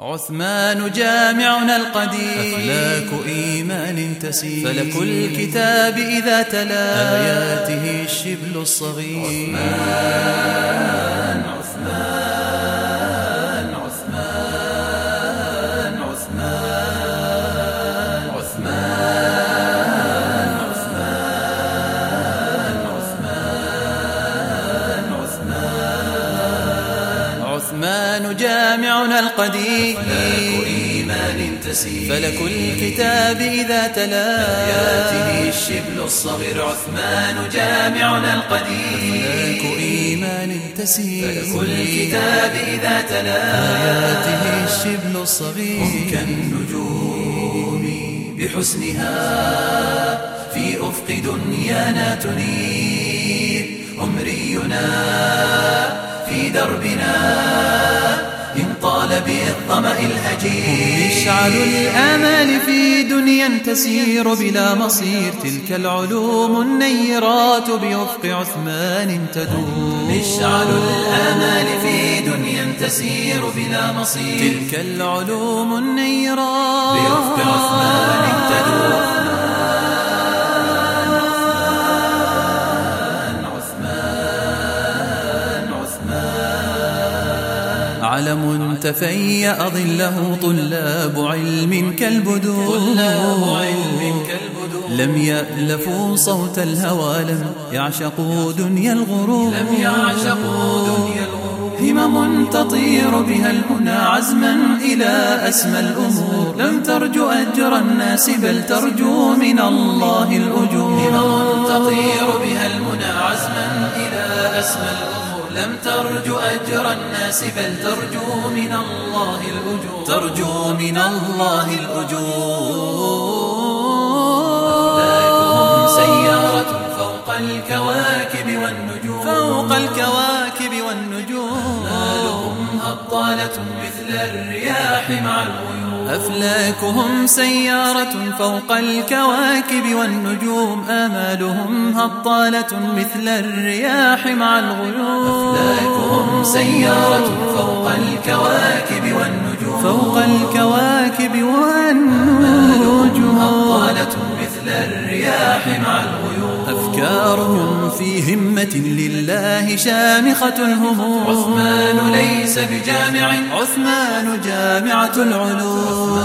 عثمان جامعنا القديم. أفلاك إيمان تسير. فلك الكتاب إذا تلا. آياته الشبل الصغير. عثمان عثمان جامعنا القديم. فلاك إيمان تسير. فلك الكتاب إذا تلا. آياته الشبل الصغير عثمان جامعنا القديم. فلاك إيمان تسير. فلك الكتاب إذا تلا. آياته الشبل الصغير. هم كالنجوم بحسنها. في أفق دنيانا تنير. هم رينا في دربنا إن طال بالظمأ الهجير. مشعل الآمال في دنيا تسير بلا مصير تلك العلوم النيرات بأفق عثمان تدور. مشعل الآمال في دنيا تسير بلا مصير. تلك العلوم النيرات علم تفيأ ظله طلاب علم كالبدور لم يألفوا صوت الهوى لم يعشقوا دنيا الغرور. لم يعشقوا دنيا الغرور. همم تطير بها المنى عزما إلى أسمى الأمور. لم ترجو أجر الناس بل ترجو من الله الأجور ترجو أجر الناس بل ترجو من الله الأجور. ترجو من الله الأجور. أفلاكهم سيارة فوق الكواكب والنجوم. فوق الكواكب والنجوم. أمالهم هطالة مثل الرياح مع الغيوم. أفلاكهم سيارة فوق الكواكب والنجوم آمالهم هطالة مثل الرياح مع الغيوم. أفلاكهم سيارة فوق الكواكب والنجوم. فوق الكواكب والنجوم. هطالة مثل الرياح مع الغيوم. أفكارهم في همة لله شامخة الهموم. عثمان ليس بجامع عثمان جامعة العلوم.